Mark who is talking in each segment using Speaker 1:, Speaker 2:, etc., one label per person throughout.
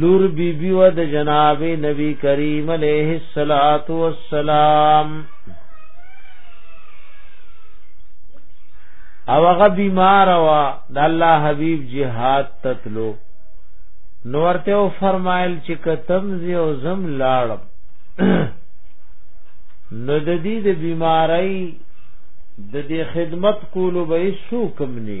Speaker 1: لور بی بی و د جناب نبی کریم علیہ الصلات والسلام او هغه بیمار وا د الله حبیب jihad تتلو نورته او فرمایل چې کتم زی او زم لاړم نو د دې د بیماری د دې خدمت کولو به سو کم نه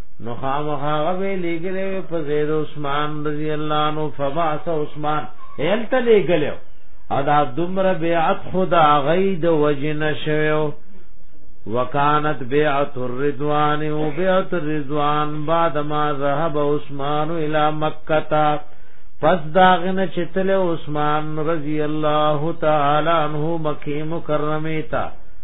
Speaker 1: نو خامخا غوی لګلې په زید عثمان رضی الله عنه فبعث عثمان هلته لګلې او دا دمر بیعت خدا غید وجن شوو وکانت بیعت الرضوان او بیعت الرضوان بعد ما ذهب عثمان الى مکه پس داغنه چتل عثمان رضی الله تعالی عنہ مکه مکرمه تا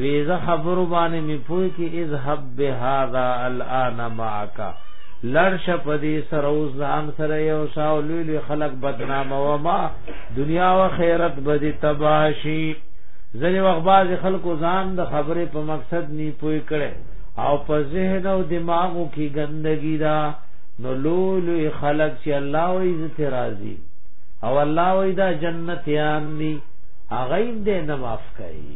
Speaker 1: ویزه خبر باندې می پوي کې اذهب بهذا الان معك لړش پدی سره اوس ځان سره یو شاو لوی لوی خلق بدنام او ما دنیا او خیرت بدی تباشی ځنی وخت باز خلکو ځان د خبرې په مقصد نی پوي کړي او په ذهن او دماغو کې ګندګی دا نو لوی لوی خلق چې الله او عزت راضي او الله او دا جنتیان دي هغه دې نه معاف کوي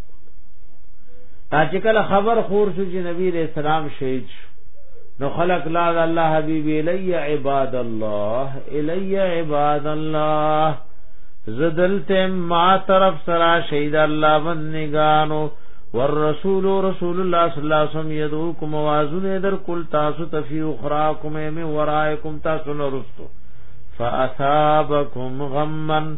Speaker 1: تا چې کله خبر خور شو چې نبی علیہ السلام شهید شو نو خلق لا الله حبیب الی عباد الله الی عباد الله زدلت ما طرف سرا شهید الله بندگانو والرسول رسول الله صلی الله علیه وسلم یدعوکم وازن در کل تاسو تفی اخراکم من ورائکم تاسو نرستو فاثابکم غمن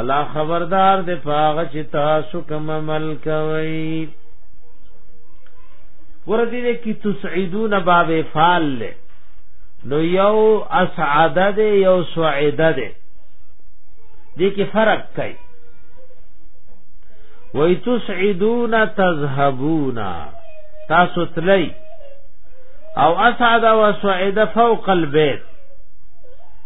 Speaker 1: الله خبردار دې پاغه چې تاسو کوم عمل کوي ورته دې کې تسعدون باب فال له نو یو اسعد دې یو سعید دې دې کې فرق کوي وای تسعدون تذهبون تاسو تلی او اسعد و سعید فوق البيت